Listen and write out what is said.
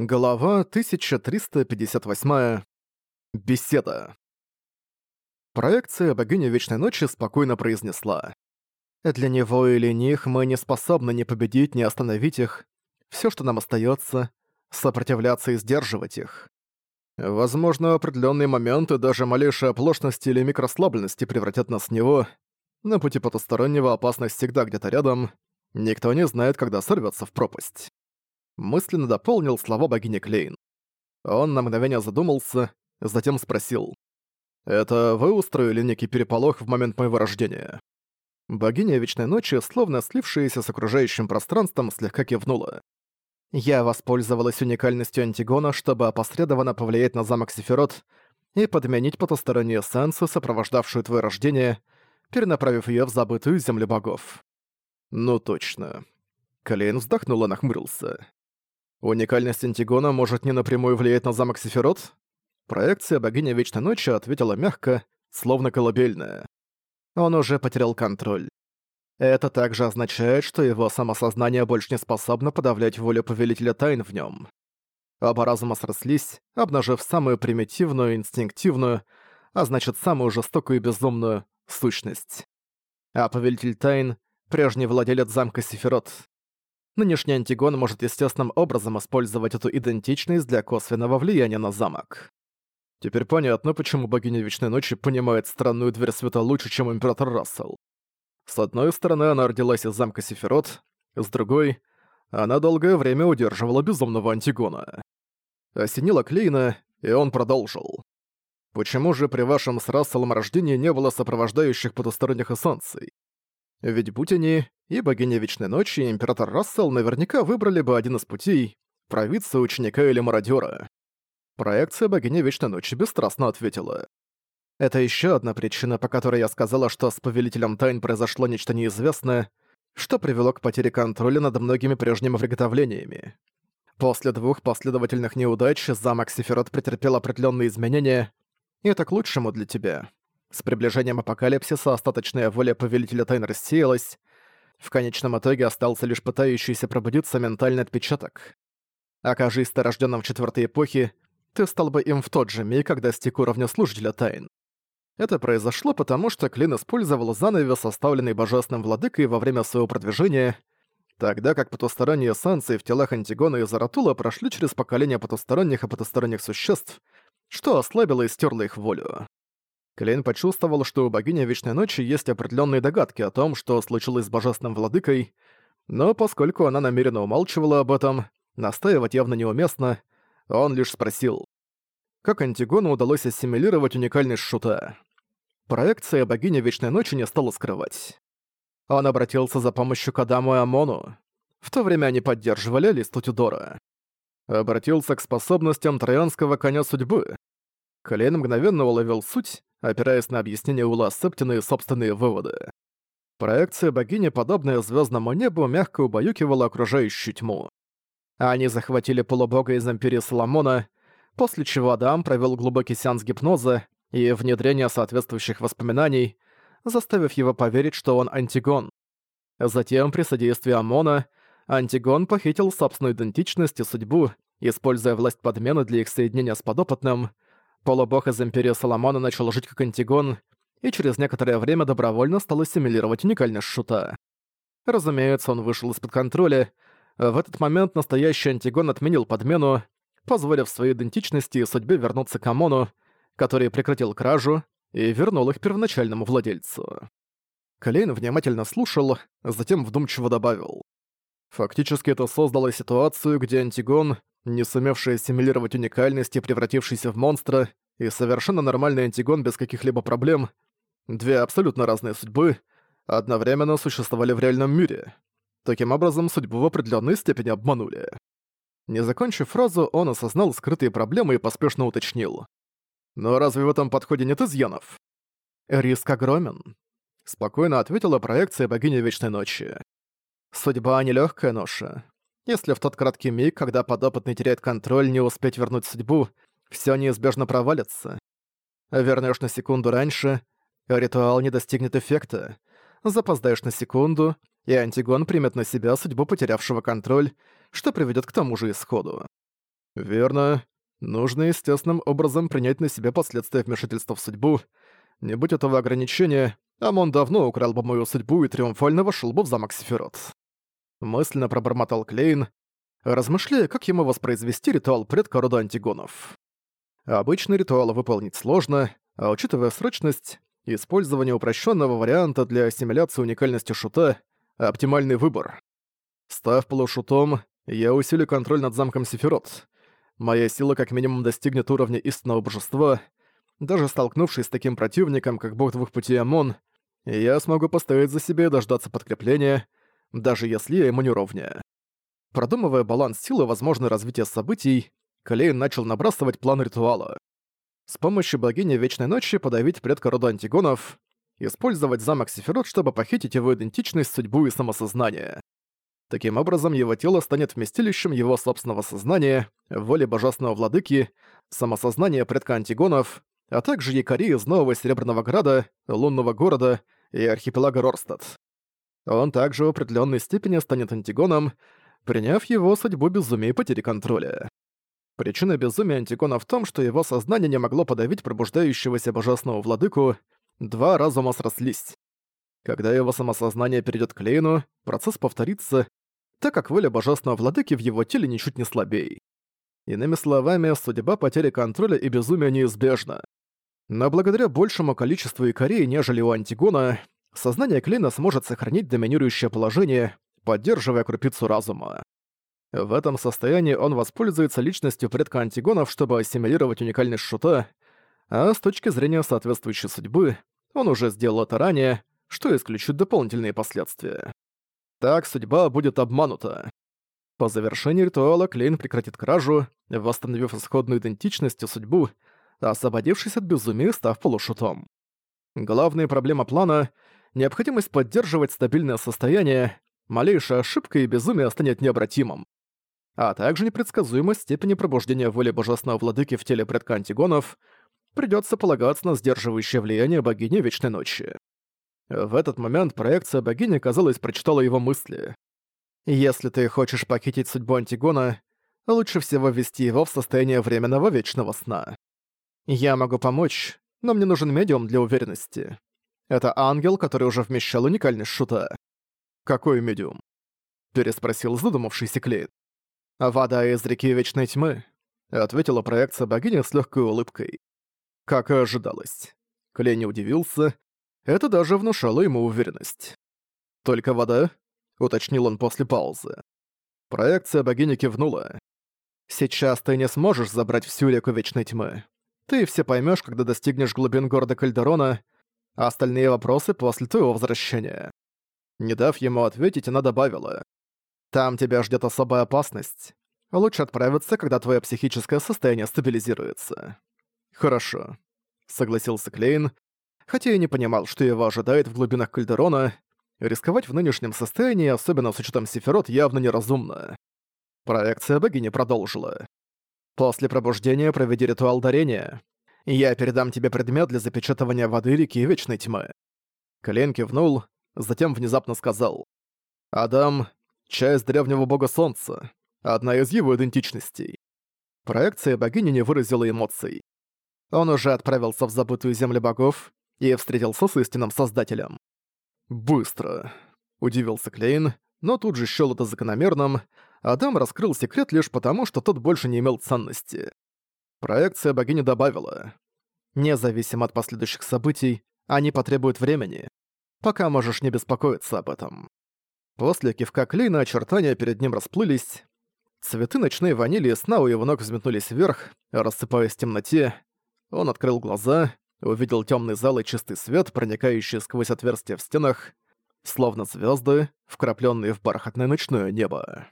Глава 1358. Беседа. Проекция богини Вечной Ночи спокойно произнесла. «Для него или них мы не способны ни победить, ни остановить их. Все, что нам остается, сопротивляться и сдерживать их. Возможно, определенные моменты, даже малейшая оплошность или микрослабленности превратят нас в него. На пути потустороннего опасность всегда где-то рядом. Никто не знает, когда сорвется в пропасть» мысленно дополнил слова богини Клейн. Он на мгновение задумался, затем спросил. «Это вы устроили некий переполох в момент моего рождения?» Богиня Вечной Ночи, словно слившаяся с окружающим пространством, слегка кивнула. «Я воспользовалась уникальностью Антигона, чтобы опосредованно повлиять на замок Сефирот и подменить потустороннюю эссенцию, сопровождавшую твое рождение, перенаправив ее в забытую землю богов». «Ну точно». Клейн вздохнул и нахмурился. Уникальность Антигона может не напрямую влиять на замок Сефирот? Проекция богини Вечной Ночи ответила мягко, словно колыбельная. Он уже потерял контроль. Это также означает, что его самосознание больше не способно подавлять волю Повелителя Тайн в нем. Оба разума срослись, обнажив самую примитивную, инстинктивную, а значит самую жестокую и безумную, сущность. А Повелитель Тайн — прежний владелец замка Сефирот. Нынешний Антигон может естественным образом использовать эту идентичность для косвенного влияния на замок. Теперь понятно, почему богиня Вечной Ночи понимает странную дверь света лучше, чем Император Рассел. С одной стороны, она родилась из замка Сефирот, с другой — она долгое время удерживала безумного Антигона. Осенила Клейна, и он продолжил. «Почему же при вашем с Расселом рождении не было сопровождающих потусторонних эссенций? Ведь будь они, и богиня Вечной Ночи, и Император Рассел наверняка выбрали бы один из путей — провидца, ученика или мародёра. Проекция богини Вечной Ночи бесстрастно ответила. Это еще одна причина, по которой я сказала, что с Повелителем Тайн произошло нечто неизвестное, что привело к потере контроля над многими прежними приготовлениями. После двух последовательных неудач замок Сефирот претерпел определенные изменения, и это к лучшему для тебя. С приближением апокалипсиса остаточная воля Повелителя Тайн рассеялась, в конечном итоге остался лишь пытающийся пробудиться ментальный отпечаток. Окажись ты рождённым в четвертой эпохе, ты стал бы им в тот же миг, когда стек уровня служителя тайн. Это произошло потому, что Клин использовал занавес, составленный божественным владыкой во время своего продвижения, тогда как потусторонние эссенции в телах Антигона и Заратула прошли через поколения потусторонних и потусторонних существ, что ослабило и стерло их волю. Клейн почувствовал, что у богини Вечной Ночи есть определенные догадки о том, что случилось с Божественным Владыкой, но поскольку она намеренно умалчивала об этом, настаивать явно неуместно, он лишь спросил, как Антигону удалось ассимилировать уникальность шута. Проекция богини Вечной Ночи не стала скрывать. Он обратился за помощью к Адаму и Амону. В то время они поддерживали листу Тюдора. Обратился к способностям троянского коня судьбы. Клейн мгновенно уловил суть, опираясь на объяснение Ула Септина и собственные выводы. Проекция богини, подобная звездному небу, мягко убаюкивала окружающую тьму. Они захватили полубога из Империи Соломона, после чего Адам провел глубокий сеанс гипноза и внедрение соответствующих воспоминаний, заставив его поверить, что он Антигон. Затем, при содействии Амона, Антигон похитил собственную идентичность и судьбу, используя власть подмены для их соединения с подопытным — Полубог из Империи Соломона начал жить как Антигон, и через некоторое время добровольно стал ассимилировать уникальность Шута. Разумеется, он вышел из-под контроля. В этот момент настоящий Антигон отменил подмену, позволив своей идентичности и судьбе вернуться к Амону, который прекратил кражу и вернул их первоначальному владельцу. Клейн внимательно слушал, затем вдумчиво добавил. Фактически это создало ситуацию, где Антигон, не сумевший ассимилировать уникальность и превратившийся в монстра, и совершенно нормальный Антигон без каких-либо проблем, две абсолютно разные судьбы, одновременно существовали в реальном мире. Таким образом, судьбу в определенной степени обманули. Не закончив фразу, он осознал скрытые проблемы и поспешно уточнил. «Но разве в этом подходе нет изъянов?» «Риск огромен», — спокойно ответила проекция богини Вечной Ночи. «Судьба — нелегкая ноша. Если в тот краткий миг, когда подопытный теряет контроль, не успеть вернуть судьбу, все неизбежно провалится. Вернешь на секунду раньше, ритуал не достигнет эффекта. Запоздаешь на секунду, и Антигон примет на себя судьбу потерявшего контроль, что приведет к тому же исходу. Верно. Нужно естественным образом принять на себя последствия вмешательства в судьбу. Не будь этого ограничения, Амон давно украл бы мою судьбу и триумфально вошел бы в замок Сефирот. Мысленно пробормотал Клейн, размышляя, как ему воспроизвести ритуал предка рода антигонов. Обычный ритуал выполнить сложно, а учитывая срочность, использование упрощенного варианта для ассимиляции уникальности шута — оптимальный выбор. Став полушутом, я усилю контроль над замком Сефирот. Моя сила как минимум достигнет уровня истинного божества. Даже столкнувшись с таким противником, как бог двух путей Амон, я смогу постоять за себя и дождаться подкрепления, даже если я ему не ровня. Продумывая баланс силы и возможное развитие событий, Клейн начал набрасывать план ритуала. С помощью богини Вечной Ночи подавить предка рода антигонов, использовать замок Сефирот, чтобы похитить его идентичность, судьбу и самосознание. Таким образом, его тело станет вместилищем его собственного сознания, воли божественного владыки, самосознания предка антигонов, а также якорей из Нового Серебряного Града, Лунного Города и архипелага Рорстад. Он также в определенной степени станет антигоном, приняв его судьбу безумия и потери контроля. Причина безумия Антигона в том, что его сознание не могло подавить пробуждающегося божественного владыку, два разума срослись. Когда его самосознание перейдет к Лейну, процесс повторится, так как воля божественного владыки в его теле ничуть не слабей. Иными словами, судьба потери контроля и безумия неизбежна. Но благодаря большему количеству икорей, нежели у Антигона, сознание Клейна сможет сохранить доминирующее положение, поддерживая крупицу разума. В этом состоянии он воспользуется личностью предка антигонов, чтобы ассимилировать уникальность шута, а с точки зрения соответствующей судьбы, он уже сделал это ранее, что исключит дополнительные последствия. Так судьба будет обманута. По завершении ритуала Клейн прекратит кражу, восстановив исходную идентичность и судьбу, освободившись от безумия, став полушутом. Главная проблема плана — необходимость поддерживать стабильное состояние, малейшая ошибка и безумие станет необратимым а также непредсказуемость степени пробуждения воли божественного владыки в теле предка Антигонов, придётся полагаться на сдерживающее влияние богини Вечной Ночи. В этот момент проекция богини, казалось, прочитала его мысли. «Если ты хочешь похитить судьбу Антигона, лучше всего ввести его в состояние временного вечного сна. Я могу помочь, но мне нужен медиум для уверенности. Это ангел, который уже вмещал уникальность шута». «Какой медиум?» — переспросил задумавшийся Клейд. «Вода из реки Вечной Тьмы», — ответила проекция богини с легкой улыбкой. Как и ожидалось. Клей не удивился. Это даже внушало ему уверенность. «Только вода?» — уточнил он после паузы. Проекция богини кивнула. «Сейчас ты не сможешь забрать всю реку Вечной Тьмы. Ты все поймешь, когда достигнешь глубин города Кальдерона, остальные вопросы после твоего возвращения». Не дав ему ответить, она добавила. Там тебя ждет особая опасность. Лучше отправиться, когда твое психическое состояние стабилизируется. Хорошо, согласился Клейн, хотя и не понимал, что его ожидает в глубинах Кальдерона. Рисковать в нынешнем состоянии, особенно с учетом Сефирот, явно неразумно. Проекция богини продолжила. После пробуждения проведи ритуал дарения. Я передам тебе предмет для запечатывания воды реки Вечной Тьмы. Клейн кивнул, затем внезапно сказал. «Адам, часть древнего бога солнца, одна из его идентичностей. Проекция богини не выразила эмоций. Он уже отправился в забытую землю богов и встретился с истинным создателем. «Быстро», — удивился Клейн, но тут же счёл это закономерным, Адам раскрыл секрет лишь потому, что тот больше не имел ценности. Проекция богини добавила. «Независимо от последующих событий, они потребуют времени. Пока можешь не беспокоиться об этом». После кивка Клейна очертания перед ним расплылись. Цветы ночной ванили сна у его ног взметнулись вверх, рассыпаясь в темноте. Он открыл глаза, увидел темный зал и чистый свет, проникающий сквозь отверстия в стенах, словно звезды, вкрапленные в бархатное ночное небо.